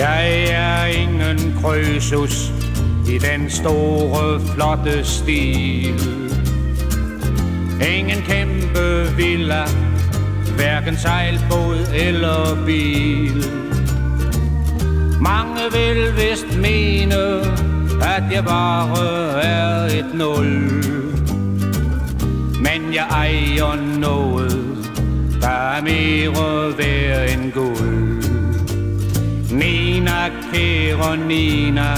Jeg er ingen krøsus i den store, flotte stil. Ingen kæmpe villa, hverken sejlbåd eller bil. Mange vil vist mene, at jeg bare er et nul. Men jeg ejer noget, der er mere værd end guld. Kære Nina,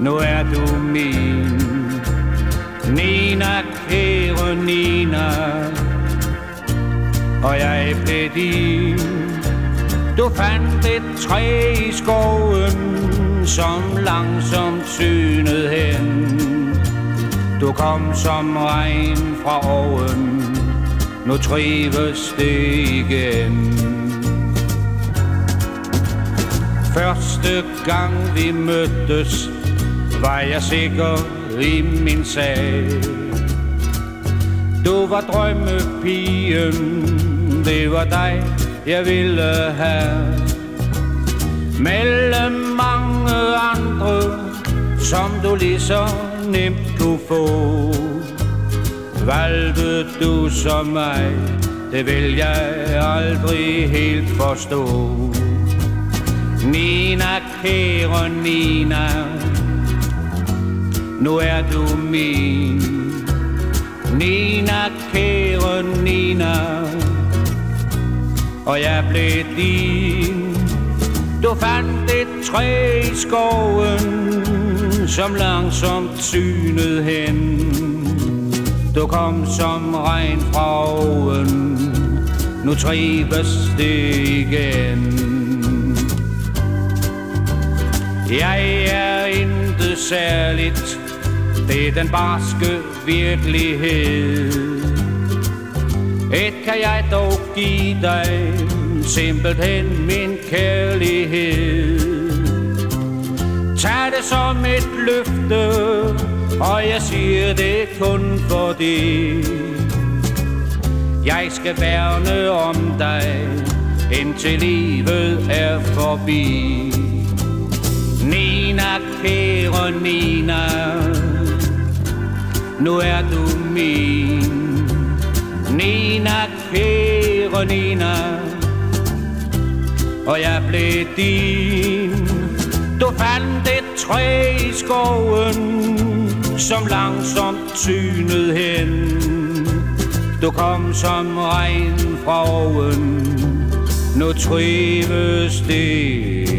nu er du min. Nina, kære Nina, og jeg blev din. Du fandt et træ i skoven, som langsomt synede hen. Du kom som regn fra oven, nu trives det igen. Første gang vi mødtes, var jeg sikker i min sag. Du var drømmepigen, det var dig, jeg ville have. Mellem mange andre, som du lige så nemt kunne få. Valgte du som mig, det vil jeg aldrig helt forstå. Nina, kære Nina, nu er du min. Nina, kære Nina, og jeg blev din. Du fandt et træ i skoven, som langsomt synede hen. Du kom som regn fra oven, nu trives det igen. Jeg er intet særligt, det er den barske virkelighed. Et kan jeg dog give dig, simpelthen min kærlighed. Tag det som et løfte, og jeg siger det kun for. Jeg skal værne om dig, indtil livet er forbi. Kære Nina, nu er du min. Nina, kære Nina, og jeg blev din. Du fandt et træ i skoven, som langsomt tynede hen. Du kom som regn fra oven, nu trives det